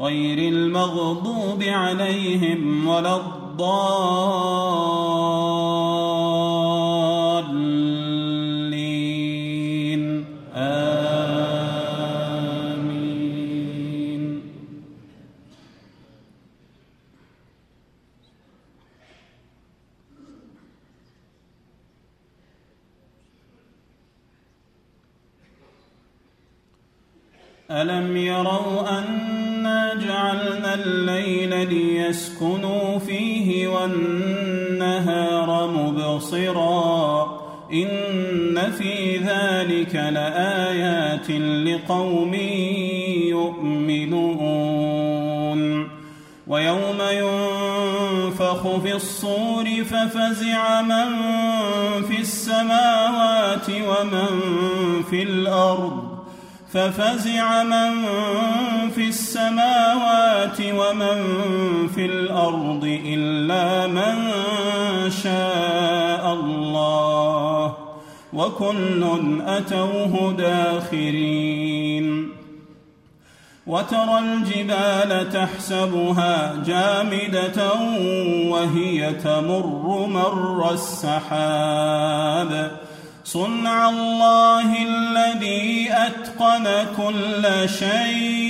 غير المغضوب عليهم ولا الضالين. آمين. ألم يروا جعلنا الليل ليسكنوا فيه والنهار مبصرا إن في ذلك لآيات لقوم يؤمنون ويوم ينفخ في الصور ففزع من في السماوات ومن في الأرض ففزع من السماوات ومن في الأرض إلا من شاء الله وكل أتوه داخرين وترى الجبال تحسبها جامدة وهي تمر مر السحاب صنع الله الذي أتقن كل شيء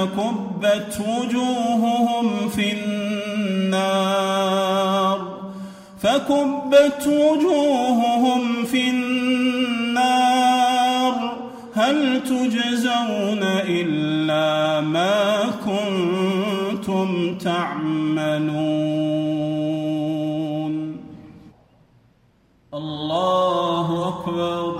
فكبت وجوههم في النار فكبت وجوههم في النار هل تجزون إلا ما كنتم تعملون الله أكبر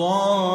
آمين.